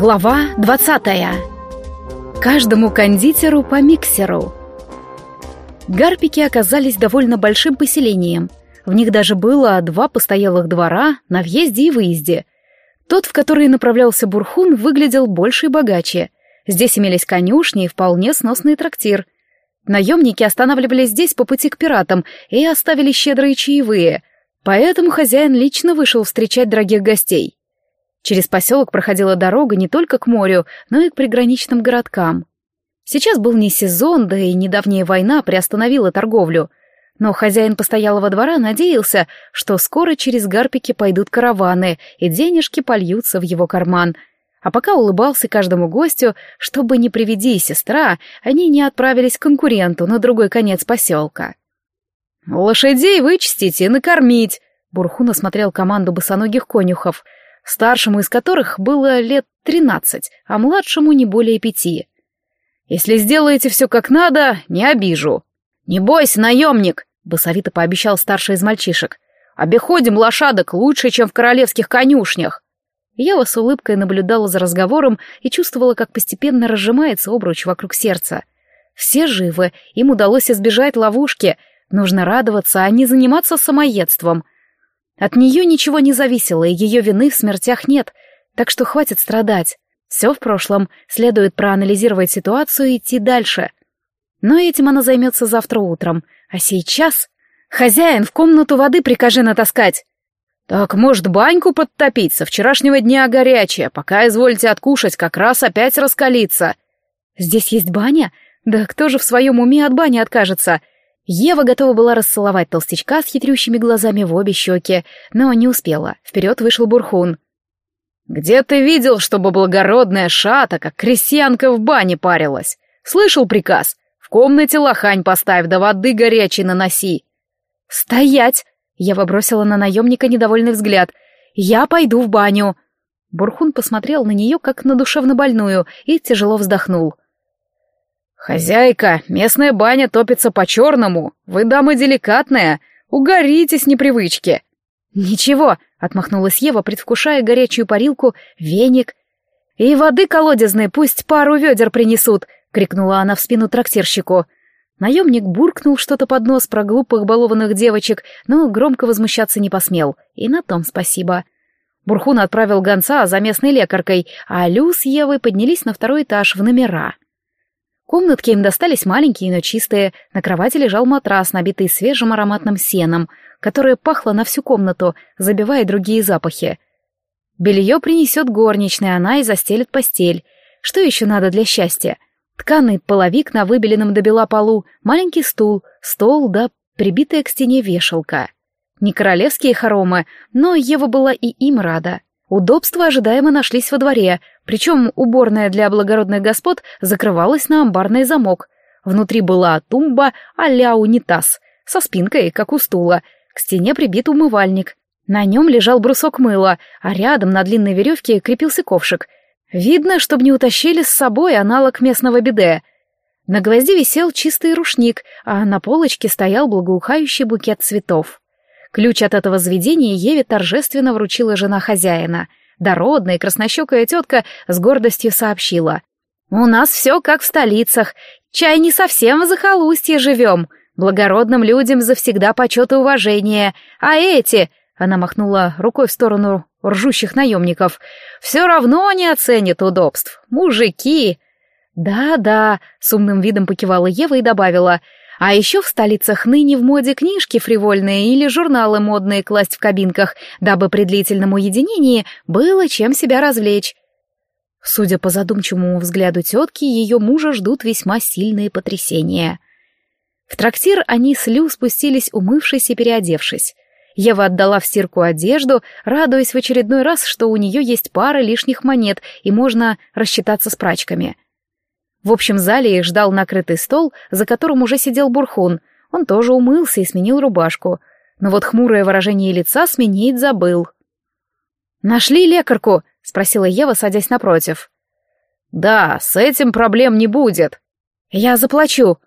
Глава 20. Каждому кондитеру по миксеру. Гарпики оказались довольно большим поселением. В них даже было два постоялых двора на въезде и выезде. Тот, в который направлялся Бурхун, выглядел больше и богаче. Здесь имелись конюшни и вполне сносный трактир. Наемники останавливались здесь по пути к пиратам и оставили щедрые чаевые, поэтому хозяин лично вышел встречать дорогих гостей. Через поселок проходила дорога не только к морю, но и к приграничным городкам. Сейчас был не сезон, да и недавняя война приостановила торговлю. Но хозяин постоялого двора надеялся, что скоро через гарпики пойдут караваны, и денежки польются в его карман. А пока улыбался каждому гостю, чтобы не приведи сестра, они не отправились к конкуренту на другой конец поселка. «Лошадей вычистить и накормить!» Бурхун осмотрел команду босоногих конюхов — старшему из которых было лет тринадцать, а младшему не более пяти. «Если сделаете все как надо, не обижу». «Не бойся, наемник», — басовито пообещал старший из мальчишек. «Обиходим лошадок лучше, чем в королевских конюшнях». Ева с улыбкой наблюдала за разговором и чувствовала, как постепенно разжимается обруч вокруг сердца. Все живы, им удалось избежать ловушки. Нужно радоваться, а не заниматься самоедством — от нее ничего не зависело, и ее вины в смертях нет, так что хватит страдать. Все в прошлом, следует проанализировать ситуацию и идти дальше. Но этим она займется завтра утром. А сейчас... «Хозяин, в комнату воды прикажи натаскать!» «Так, может, баньку подтопить? Со вчерашнего дня горячая, пока извольте откушать, как раз опять раскалиться». «Здесь есть баня? Да кто же в своем уме от бани откажется?» Ева готова была расцеловать толстячка с хитрющими глазами в обе щеки, но не успела. Вперед вышел Бурхун. «Где ты видел, чтобы благородная шата, как крестьянка в бане парилась? Слышал приказ? В комнате лохань поставь, да воды горячей наноси». «Стоять!» — Ева бросила на наемника недовольный взгляд. «Я пойду в баню». Бурхун посмотрел на нее, как на душевнобольную, и тяжело вздохнул. «Хозяйка, местная баня топится по-черному. Вы дама деликатная. Угорите с непривычки». «Ничего», — отмахнулась Ева, предвкушая горячую парилку, веник. «И воды колодезной пусть пару ведер принесут», — крикнула она в спину трактирщику. Наемник буркнул что-то под нос про глупых балованных девочек, но громко возмущаться не посмел. И на том спасибо. Бурхун отправил гонца за местной лекаркой, а Лю с Евой поднялись на второй этаж в номера. Комнатки им достались маленькие, но чистые. На кровати лежал матрас, набитый свежим ароматным сеном, которое пахло на всю комнату, забивая другие запахи. Белье принесет горничная, она и застелит постель. Что еще надо для счастья? Тканый половик на выбеленном до бела полу, маленький стул, стол да прибитая к стене вешалка. Не королевские хоромы, но Ева была и им рада. Удобства ожидаемо нашлись во дворе, причем уборная для благородных господ закрывалась на амбарный замок. Внутри была тумба а-ля унитаз, со спинкой, как у стула. К стене прибит умывальник. На нем лежал брусок мыла, а рядом на длинной веревке крепился ковшик. Видно, чтобы не утащили с собой аналог местного биде. На гвозде висел чистый рушник, а на полочке стоял благоухающий букет цветов. Ключ от этого заведения Еве торжественно вручила жена хозяина. Дородная краснощекая тетка с гордостью сообщила. «У нас все как в столицах. Чай не совсем в захолустье живем. Благородным людям завсегда почет и уважение. А эти...» Она махнула рукой в сторону ржущих наемников. «Все равно не оценят удобств. Мужики!» «Да-да», — с умным видом покивала Ева и добавила. А еще в столицах ныне в моде книжки фривольные или журналы модные класть в кабинках, дабы при длительном уединении было чем себя развлечь. Судя по задумчивому взгляду тетки, ее мужа ждут весьма сильные потрясения. В трактир они с Лю спустились, умывшись и переодевшись. Ева отдала в стирку одежду, радуясь в очередной раз, что у нее есть пара лишних монет и можно рассчитаться с прачками — в общем зале их ждал накрытый стол, за которым уже сидел Бурхун. Он тоже умылся и сменил рубашку. Но вот хмурое выражение лица сменить забыл. «Нашли лекарку?» — спросила Ева, садясь напротив. «Да, с этим проблем не будет». «Я заплачу».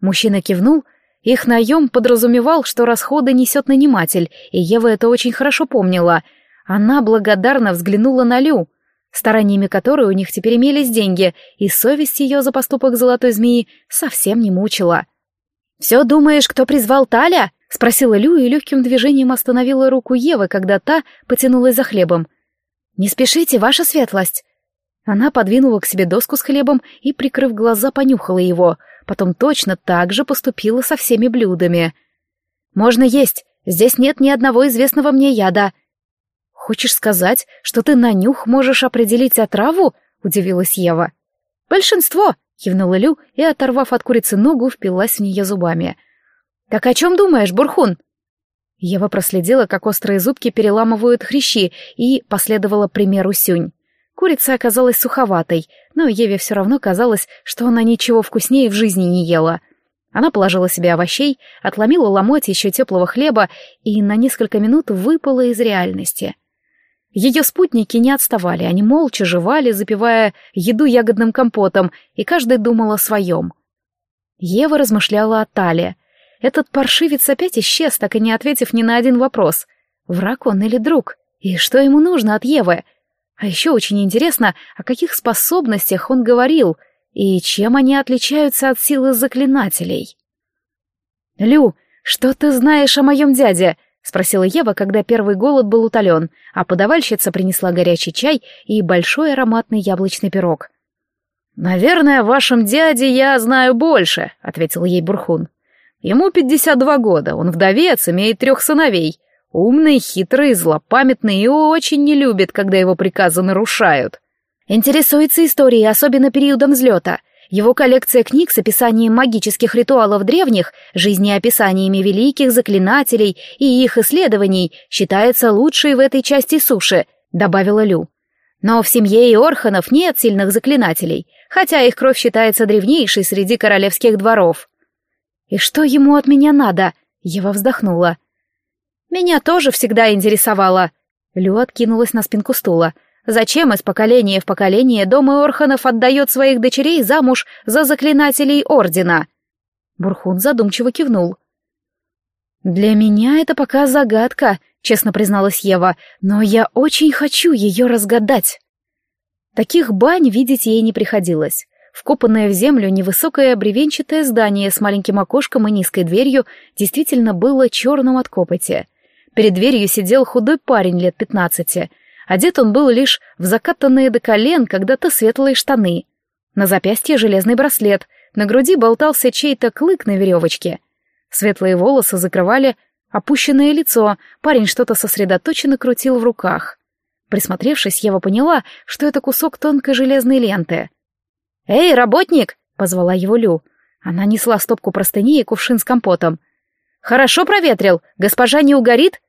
Мужчина кивнул. Их наем подразумевал, что расходы несет наниматель, и Ева это очень хорошо помнила. Она благодарно взглянула на Лю. Стараниями которой у них теперь имелись деньги, и совесть ее за поступок золотой змеи совсем не мучила. «Все думаешь, кто призвал Таля?» — спросила Лю и легким движением остановила руку Евы, когда та потянулась за хлебом. «Не спешите, ваша светлость!» Она подвинула к себе доску с хлебом и, прикрыв глаза, понюхала его, потом точно так же поступила со всеми блюдами. «Можно есть, здесь нет ни одного известного мне яда», «Хочешь сказать, что ты на нюх можешь определить отраву?» — удивилась Ева. «Большинство!» — кивнула Лю и, оторвав от курицы ногу, впилась в нее зубами. «Так о чем думаешь, Бурхун?» Ева проследила, как острые зубки переламывают хрящи, и последовала примеру Сюнь. Курица оказалась суховатой, но Еве все равно казалось, что она ничего вкуснее в жизни не ела. Она положила себе овощей, отломила ломоть еще теплого хлеба и на несколько минут выпала из реальности. Ее спутники не отставали, они молча жевали, запивая еду ягодным компотом, и каждый думал о своем. Ева размышляла о Тале. Этот паршивец опять исчез, так и не ответив ни на один вопрос. Враг он или друг? И что ему нужно от Евы? А еще очень интересно, о каких способностях он говорил, и чем они отличаются от силы заклинателей. «Лю, что ты знаешь о моем дяде?» — спросила Ева, когда первый голод был утолен, а подавальщица принесла горячий чай и большой ароматный яблочный пирог. «Наверное, о вашем дяде я знаю больше», — ответил ей Бурхун. «Ему пятьдесят два года, он вдовец, имеет трех сыновей. Умный, хитрый, злопамятный и очень не любит, когда его приказы нарушают. Интересуется историей, особенно периодом взлета. Его коллекция книг с описанием магических ритуалов древних, жизнеописаниями великих заклинателей и их исследований считается лучшей в этой части суши, добавила Лю. Но в семье Иорханов нет сильных заклинателей, хотя их кровь считается древнейшей среди королевских дворов. «И что ему от меня надо?» — Ева вздохнула. «Меня тоже всегда интересовало». Лю откинулась на спинку стула — Зачем из поколения в поколение дом Иорханов отдает своих дочерей замуж за заклинателей Ордена?» Бурхун задумчиво кивнул. «Для меня это пока загадка», — честно призналась Ева, «но я очень хочу ее разгадать». Таких бань видеть ей не приходилось. Вкопанное в землю невысокое бревенчатое здание с маленьким окошком и низкой дверью действительно было черным от копоти. Перед дверью сидел худой парень лет пятнадцати, Одет он был лишь в закатанные до колен когда-то светлые штаны. На запястье железный браслет, на груди болтался чей-то клык на веревочке. Светлые волосы закрывали опущенное лицо, парень что-то сосредоточенно крутил в руках. Присмотревшись, Ева поняла, что это кусок тонкой железной ленты. «Эй, работник!» — позвала его Лю. Она несла стопку простыней и кувшин с компотом. «Хорошо проветрил? Госпожа не угорит?»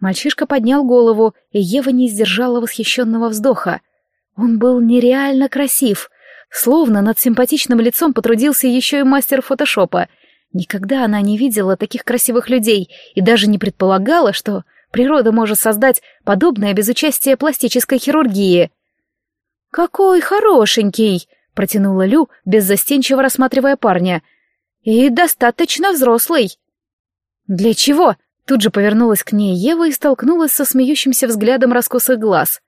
Мальчишка поднял голову, и Ева не сдержала восхищенного вздоха. Он был нереально красив, словно над симпатичным лицом потрудился еще и мастер фотошопа. Никогда она не видела таких красивых людей и даже не предполагала, что природа может создать подобное без участия пластической хирургии. «Какой хорошенький!» — протянула Лю, беззастенчиво рассматривая парня. «И достаточно взрослый». «Для чего?» Тут же повернулась к ней Ева и столкнулась со смеющимся взглядом раскосых глаз.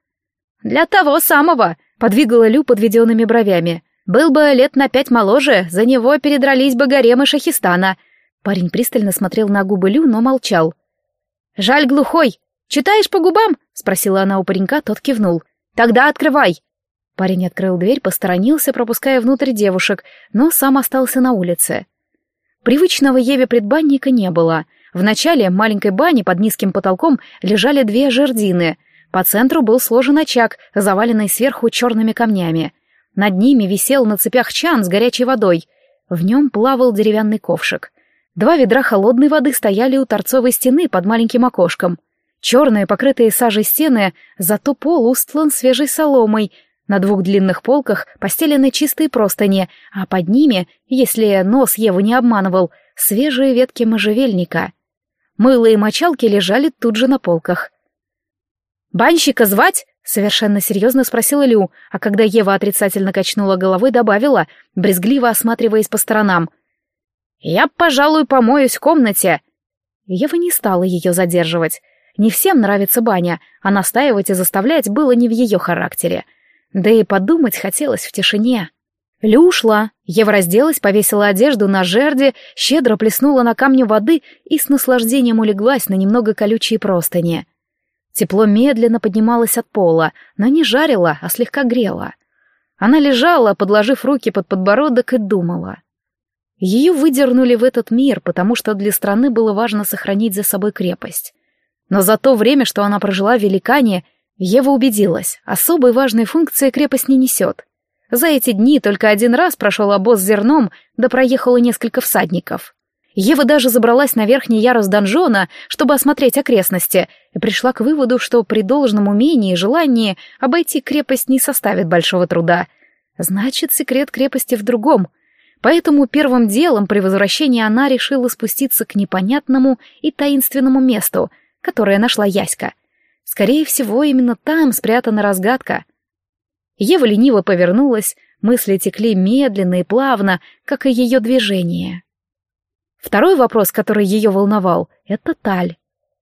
«Для того самого!» — подвигала Лю подведенными бровями. «Был бы лет на пять моложе, за него передрались бы гаремы Шахистана». Парень пристально смотрел на губы Лю, но молчал. «Жаль глухой. Читаешь по губам?» — спросила она у паренька, тот кивнул. «Тогда открывай!» Парень открыл дверь, посторонился, пропуская внутрь девушек, но сам остался на улице. Привычного Еве предбанника не было — в начале маленькой бани под низким потолком лежали две жердины. По центру был сложен очаг, заваленный сверху черными камнями. Над ними висел на цепях чан с горячей водой. В нем плавал деревянный ковшик. Два ведра холодной воды стояли у торцовой стены под маленьким окошком. Черные, покрытые сажей стены, зато пол устлан свежей соломой. На двух длинных полках постелены чистые простыни, а под ними, если нос Еву не обманывал, свежие ветки можжевельника. Мыло и мочалки лежали тут же на полках. «Банщика звать?» — совершенно серьезно спросила Лю, а когда Ева отрицательно качнула головой, добавила, брезгливо осматриваясь по сторонам. «Я, пожалуй, помоюсь в комнате». Ева не стала ее задерживать. Не всем нравится баня, а настаивать и заставлять было не в ее характере. Да и подумать хотелось в тишине. Лю ушла. Ева разделась, повесила одежду на жерди, щедро плеснула на камне воды и с наслаждением улеглась на немного колючие простыни. Тепло медленно поднималось от пола, но не жарило, а слегка грело. Она лежала, подложив руки под подбородок и думала. Ее выдернули в этот мир, потому что для страны было важно сохранить за собой крепость. Но за то время, что она прожила в Великане, Ева убедилась, особой важной функции крепость не несет. За эти дни только один раз прошел обоз с зерном, да проехало несколько всадников. Ева даже забралась на верхний ярус донжона, чтобы осмотреть окрестности, и пришла к выводу, что при должном умении и желании обойти крепость не составит большого труда. Значит, секрет крепости в другом. Поэтому первым делом при возвращении она решила спуститься к непонятному и таинственному месту, которое нашла Яська. Скорее всего, именно там спрятана разгадка. Ева лениво повернулась, мысли текли медленно и плавно, как и ее движение. Второй вопрос, который ее волновал, — это Таль.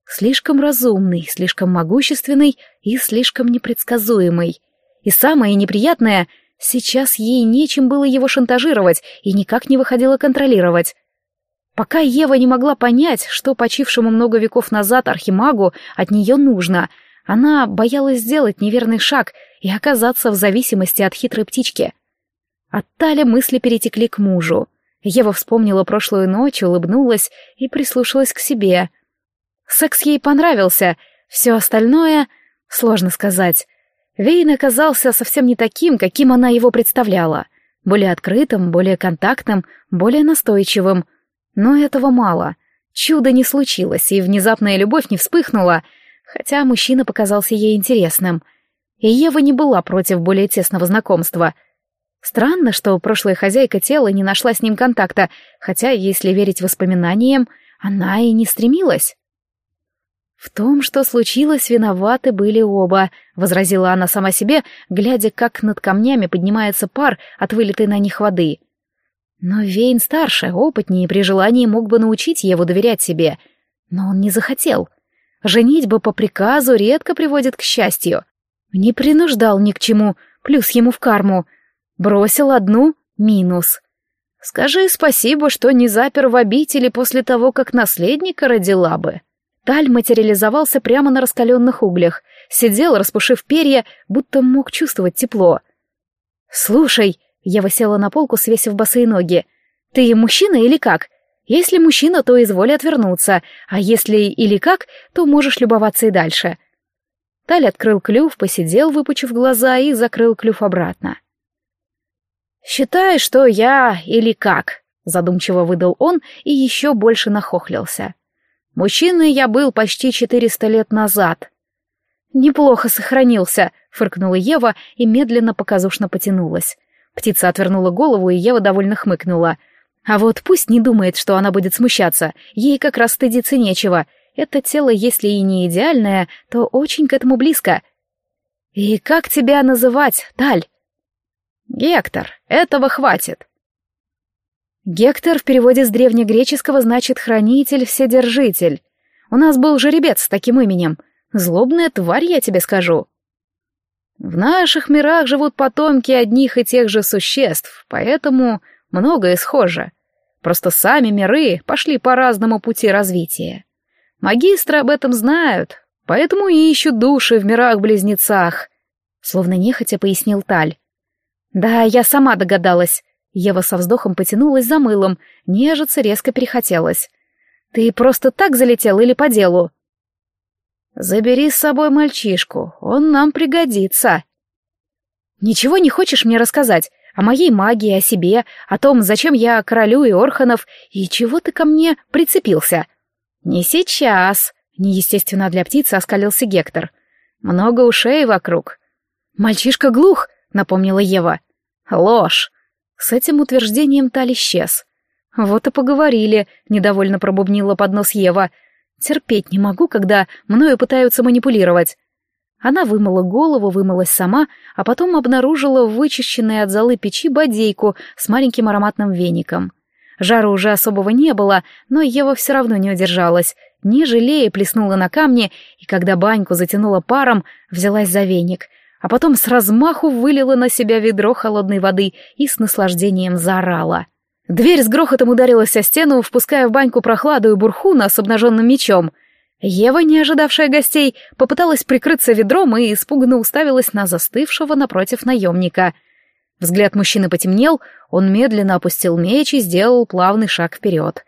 Слишком разумный, слишком могущественный и слишком непредсказуемый. И самое неприятное — сейчас ей нечем было его шантажировать и никак не выходило контролировать. Пока Ева не могла понять, что почившему много веков назад архимагу от нее нужно, она боялась сделать неверный шаг и оказаться в зависимости от хитрой птички. От Таля мысли перетекли к мужу — Ева вспомнила прошлую ночь, улыбнулась и прислушалась к себе. Секс ей понравился, все остальное сложно сказать. Вейн оказался совсем не таким, каким она его представляла. Более открытым, более контактным, более настойчивым. Но этого мало. Чудо не случилось, и внезапная любовь не вспыхнула, хотя мужчина показался ей интересным. И Ева не была против более тесного знакомства — Странно, что прошлая хозяйка тела не нашла с ним контакта, хотя, если верить воспоминаниям, она и не стремилась. «В том, что случилось, виноваты были оба», — возразила она сама себе, глядя, как над камнями поднимается пар от вылитой на них воды. Но Вейн старше, опытнее, при желании мог бы научить Еву доверять себе. Но он не захотел. Женитьба по приказу редко приводит к счастью. Не принуждал ни к чему, плюс ему в карму — Бросил одну — минус. Скажи спасибо, что не запер в обители после того, как наследника родила бы. Таль материализовался прямо на раскаленных углях, сидел, распушив перья, будто мог чувствовать тепло. «Слушай», — я высела на полку, свесив босые ноги, — «ты мужчина или как? Если мужчина, то изволь отвернуться, а если или как, то можешь любоваться и дальше». Таль открыл клюв, посидел, выпучив глаза, и закрыл клюв обратно. «Считай, что я или как», — задумчиво выдал он и еще больше нахохлился. «Мужчиной я был почти четыреста лет назад». «Неплохо сохранился», — фыркнула Ева и медленно показушно потянулась. Птица отвернула голову, и Ева довольно хмыкнула. «А вот пусть не думает, что она будет смущаться, ей как раз стыдиться нечего. Это тело, если и не идеальное, то очень к этому близко». «И как тебя называть, Таль?» Гектор, этого хватит. Гектор в переводе с древнегреческого значит «хранитель, вседержитель». У нас был жеребец с таким именем. Злобная тварь, я тебе скажу. В наших мирах живут потомки одних и тех же существ, поэтому многое схоже. Просто сами миры пошли по разному пути развития. Магистры об этом знают, поэтому и ищут души в мирах-близнецах, словно нехотя пояснил Таль. «Да, я сама догадалась». Ева со вздохом потянулась за мылом, нежиться резко перехотелось. «Ты просто так залетел или по делу?» «Забери с собой мальчишку, он нам пригодится». «Ничего не хочешь мне рассказать? О моей магии, о себе, о том, зачем я королю и Орханов, и чего ты ко мне прицепился?» «Не сейчас», — неестественно для птицы оскалился Гектор. «Много ушей вокруг». «Мальчишка глух», — напомнила Ева. «Ложь!» С этим утверждением Таль исчез. «Вот и поговорили», — недовольно пробубнила под нос Ева. «Терпеть не могу, когда мною пытаются манипулировать». Она вымыла голову, вымылась сама, а потом обнаружила вычищенной от золы печи бодейку с маленьким ароматным веником. Жара уже особого не было, но Ева все равно не удержалась. Не жалея, плеснула на камни, и когда баньку затянула паром, взялась за веник — а потом с размаху вылила на себя ведро холодной воды и с наслаждением заорала. Дверь с грохотом ударилась о стену, впуская в баньку прохладу и бурхуна с обнаженным мечом. Ева, не ожидавшая гостей, попыталась прикрыться ведром и испуганно уставилась на застывшего напротив наемника. Взгляд мужчины потемнел, он медленно опустил меч и сделал плавный шаг вперед.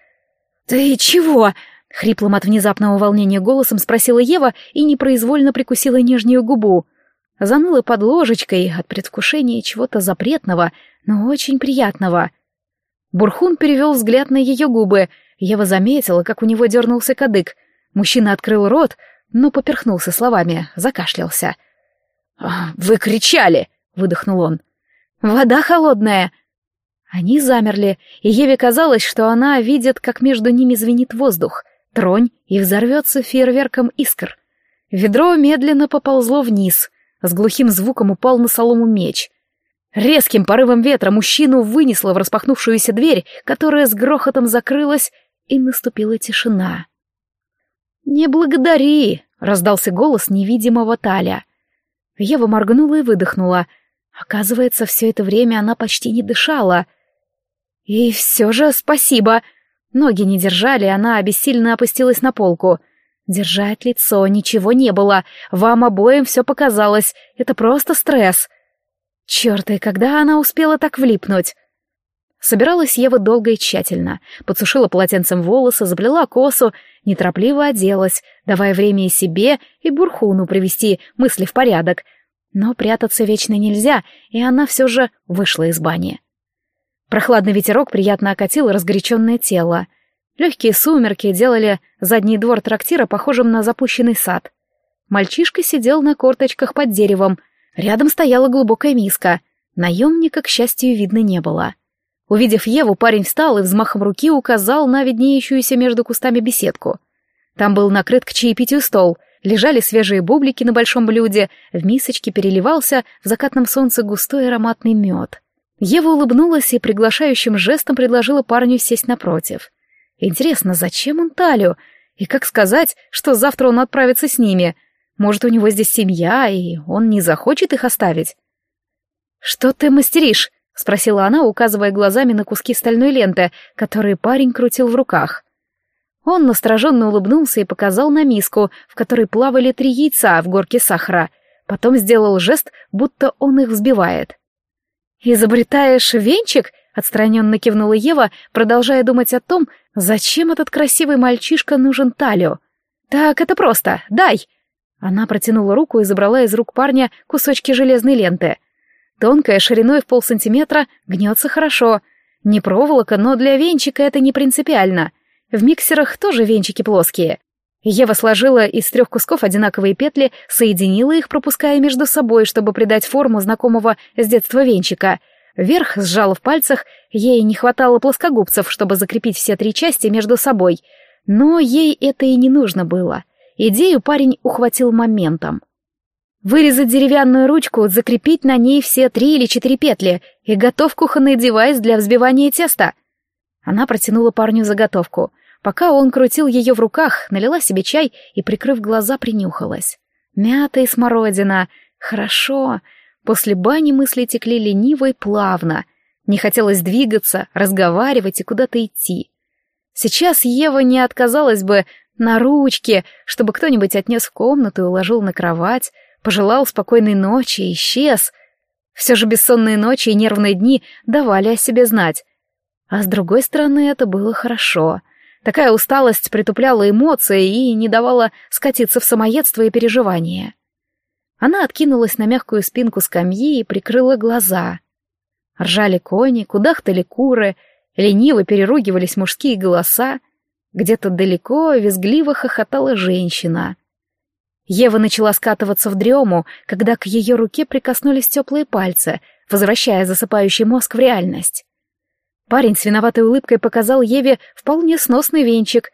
«Ты чего?» — хриплым от внезапного волнения голосом спросила Ева и непроизвольно прикусила нижнюю губу. Заныла под ложечкой от предвкушения чего-то запретного, но очень приятного — Бурхун перевел взгляд на ее губы. Ева заметила, как у него дернулся кадык. Мужчина открыл рот, но поперхнулся словами, закашлялся. «А, «Вы кричали!» — выдохнул он. «Вода холодная!» Они замерли, и Еве казалось, что она видит, как между ними звенит воздух, тронь и взорвется фейерверком искр. Ведро медленно поползло вниз, с глухим звуком упал на солому меч — Резким порывом ветра мужчину вынесло в распахнувшуюся дверь, которая с грохотом закрылась, и наступила тишина. «Не благодари!» — раздался голос невидимого Таля. Ева моргнула и выдохнула. Оказывается, все это время она почти не дышала. «И все же спасибо!» Ноги не держали, она обессильно опустилась на полку. Держать лицо ничего не было. Вам обоим все показалось. Это просто стресс. Черт, и когда она успела так влипнуть? Собиралась Ева долго и тщательно, подсушила полотенцем волосы, заплела косу, неторопливо оделась, давая время и себе, и Бурхуну привести мысли в порядок. Но прятаться вечно нельзя, и она все же вышла из бани. Прохладный ветерок приятно окатил разгоряченное тело. Легкие сумерки делали задний двор трактира похожим на запущенный сад. Мальчишка сидел на корточках под деревом — Рядом стояла глубокая миска. Наемника, к счастью, видно не было. Увидев Еву, парень встал и взмахом руки указал на виднеющуюся между кустами беседку. Там был накрыт к чаепитию стол, лежали свежие бублики на большом блюде, в мисочке переливался в закатном солнце густой ароматный мед. Ева улыбнулась и приглашающим жестом предложила парню сесть напротив. Интересно, зачем он Талю? И как сказать, что завтра он отправится с ними — может, у него здесь семья, и он не захочет их оставить? «Что ты мастеришь?» — спросила она, указывая глазами на куски стальной ленты, которые парень крутил в руках. Он настороженно улыбнулся и показал на миску, в которой плавали три яйца в горке сахара. Потом сделал жест, будто он их взбивает. «Изобретаешь венчик?» — отстраненно кивнула Ева, продолжая думать о том, зачем этот красивый мальчишка нужен Талю. «Так это просто. Дай!» Она протянула руку и забрала из рук парня кусочки железной ленты. Тонкая, шириной в полсантиметра, гнется хорошо. Не проволока, но для венчика это не принципиально. В миксерах тоже венчики плоские. Ева сложила из трех кусков одинаковые петли, соединила их, пропуская между собой, чтобы придать форму знакомого с детства венчика. Вверх сжала в пальцах, ей не хватало плоскогубцев, чтобы закрепить все три части между собой. Но ей это и не нужно было. Идею парень ухватил моментом. Вырезать деревянную ручку, закрепить на ней все три или четыре петли и готов кухонный девайс для взбивания теста. Она протянула парню заготовку. Пока он крутил ее в руках, налила себе чай и, прикрыв глаза, принюхалась. Мята и смородина. Хорошо. После бани мысли текли лениво и плавно. Не хотелось двигаться, разговаривать и куда-то идти. Сейчас Ева не отказалась бы на ручке, чтобы кто-нибудь отнес в комнату и уложил на кровать, пожелал спокойной ночи и исчез. Все же бессонные ночи и нервные дни давали о себе знать. А с другой стороны, это было хорошо. Такая усталость притупляла эмоции и не давала скатиться в самоедство и переживания. Она откинулась на мягкую спинку скамьи и прикрыла глаза. Ржали кони, кудахтали куры, лениво переругивались мужские голоса — где-то далеко визгливо хохотала женщина. Ева начала скатываться в дрему, когда к ее руке прикоснулись теплые пальцы, возвращая засыпающий мозг в реальность. Парень с виноватой улыбкой показал Еве вполне сносный венчик.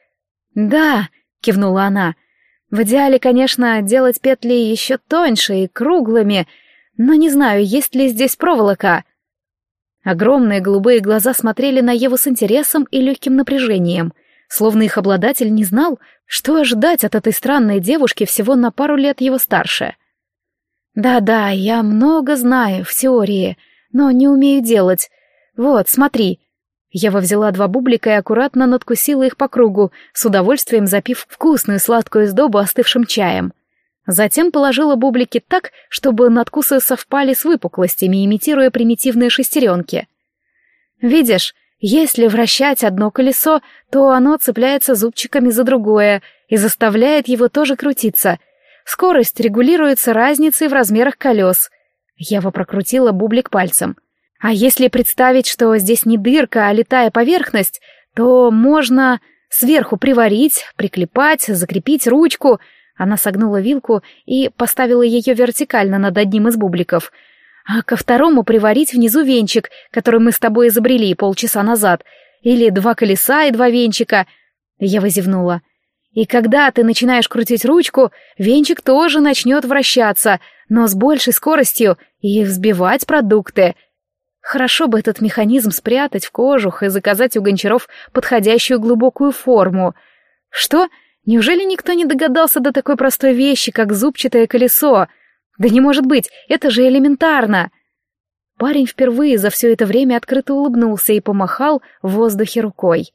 «Да», — кивнула она, — «в идеале, конечно, делать петли еще тоньше и круглыми, но не знаю, есть ли здесь проволока». Огромные голубые глаза смотрели на Еву с интересом и легким напряжением — словно их обладатель не знал, что ожидать от этой странной девушки всего на пару лет его старше. «Да-да, я много знаю в теории, но не умею делать. Вот, смотри». Ева взяла два бублика и аккуратно надкусила их по кругу, с удовольствием запив вкусную сладкую сдобу остывшим чаем. Затем положила бублики так, чтобы надкусы совпали с выпуклостями, имитируя примитивные шестеренки. «Видишь, если вращать одно колесо, то оно цепляется зубчиками за другое и заставляет его тоже крутиться. Скорость регулируется разницей в размерах колес». Ева прокрутила бублик пальцем. «А если представить, что здесь не дырка, а летая поверхность, то можно сверху приварить, приклепать, закрепить ручку — она согнула вилку и поставила ее вертикально над одним из бубликов. А ко второму приварить внизу венчик, который мы с тобой изобрели полчаса назад. Или два колеса и два венчика. Я возевнула. И когда ты начинаешь крутить ручку, венчик тоже начнет вращаться, но с большей скоростью и взбивать продукты. Хорошо бы этот механизм спрятать в кожух и заказать у гончаров подходящую глубокую форму. Что? — Неужели никто не догадался до такой простой вещи, как зубчатое колесо? Да не может быть, это же элементарно. Парень впервые за все это время открыто улыбнулся и помахал в воздухе рукой.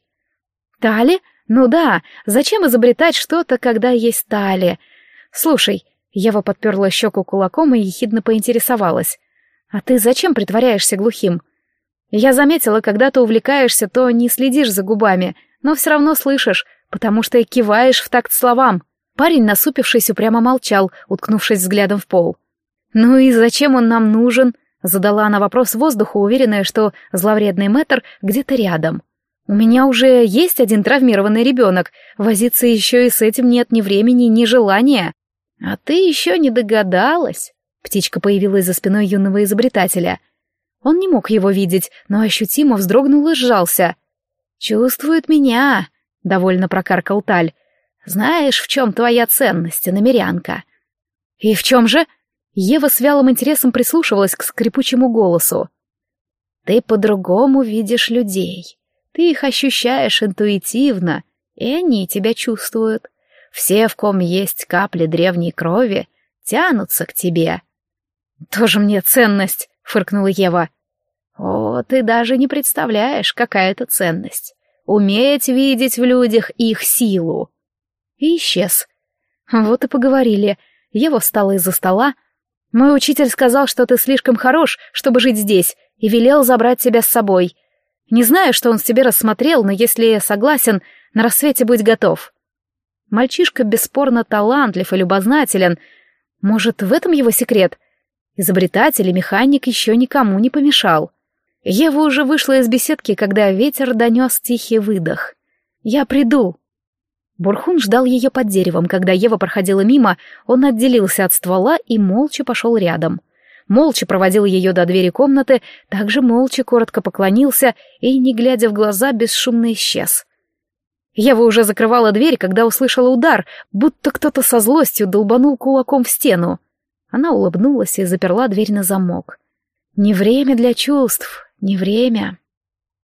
Тали? Ну да, зачем изобретать что-то, когда есть тали? Слушай, Ева подперла щеку кулаком и ехидно поинтересовалась. «А ты зачем притворяешься глухим?» «Я заметила, когда ты увлекаешься, то не следишь за губами, но все равно слышишь, потому что киваешь в такт словам. Парень, насупившись, упрямо молчал, уткнувшись взглядом в пол. «Ну и зачем он нам нужен?» — задала она вопрос воздуху, уверенная, что зловредный мэтр где-то рядом. «У меня уже есть один травмированный ребенок, возиться еще и с этим нет ни времени, ни желания». «А ты еще не догадалась?» Птичка появилась за спиной юного изобретателя. Он не мог его видеть, но ощутимо вздрогнул и сжался. «Чувствует меня», — довольно прокаркал Таль. «Знаешь, в чем твоя ценность, намерянка?» «И в чем же?» Ева с вялым интересом прислушивалась к скрипучему голосу. «Ты по-другому видишь людей. Ты их ощущаешь интуитивно, и они тебя чувствуют. Все, в ком есть капли древней крови, тянутся к тебе». «Тоже мне ценность», — фыркнула Ева. «О, ты даже не представляешь, какая это ценность уметь видеть в людях их силу. И исчез. Вот и поговорили. Ева встала из-за стола. Мой учитель сказал, что ты слишком хорош, чтобы жить здесь, и велел забрать тебя с собой. Не знаю, что он в тебе рассмотрел, но если согласен, на рассвете будь готов. Мальчишка бесспорно талантлив и любознателен. Может, в этом его секрет? Изобретатель и механик еще никому не помешал. Ева уже вышла из беседки, когда ветер донес тихий выдох. «Я приду». Бурхун ждал ее под деревом. Когда Ева проходила мимо, он отделился от ствола и молча пошел рядом. Молча проводил ее до двери комнаты, также молча коротко поклонился и, не глядя в глаза, бесшумно исчез. Ева уже закрывала дверь, когда услышала удар, будто кто-то со злостью долбанул кулаком в стену. Она улыбнулась и заперла дверь на замок. Не время для чувств, не время.